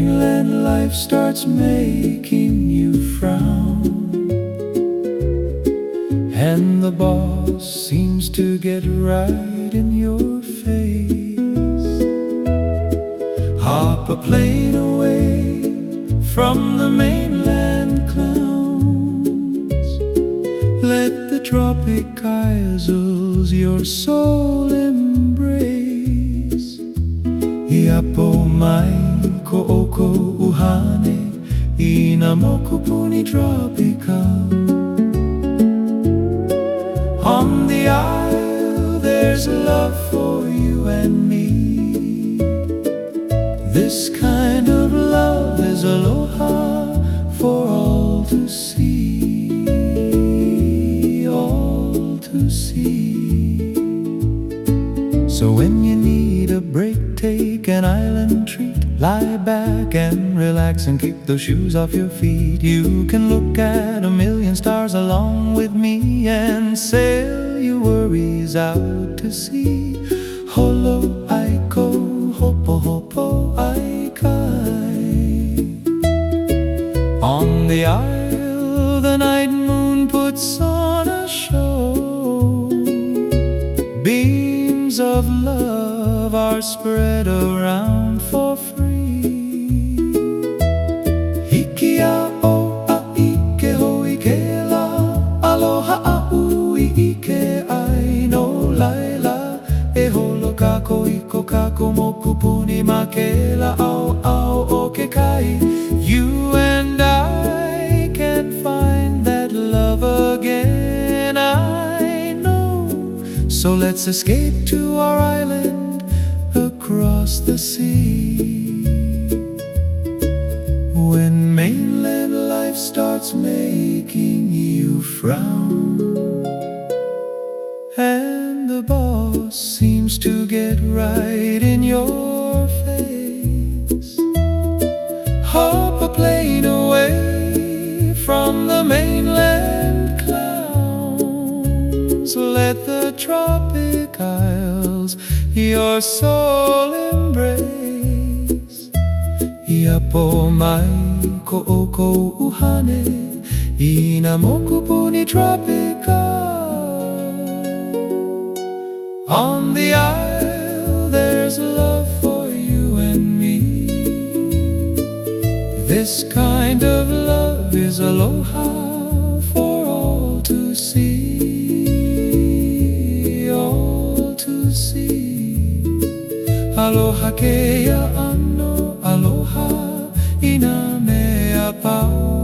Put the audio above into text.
Mainland life starts making you frown. And the boss seems to get right in your face. Hop a plane away from the mainland clowns. Let the tropic isles your soul embrace. Iapo mai ko oko uhane Ina mokupuni tropical On the isle there's love for you and me. This kind of love is aloha for all to see. All to see. So when you need Lie back and relax and keep those shoes off your feet. You can look at a million stars along with me And sail your worries out to sea. Holo aiko, hopo hopo aikai. On the isle the night moon puts on a show. Beams of love are spread around for iko kako moku puni ma au au o ke kai. You and I can find that love again I know. So let's escape to our island across the sea. When mainland life starts making you frown And the boss seems to get right in your face. Hop a plane away from the mainland clowns Let the tropic isles your soul embrace. Ko oko uhane Ina puni tropical. On This kind of love is aloha for all to see, all to see. Aloha keia ano, aloha ina mea pau.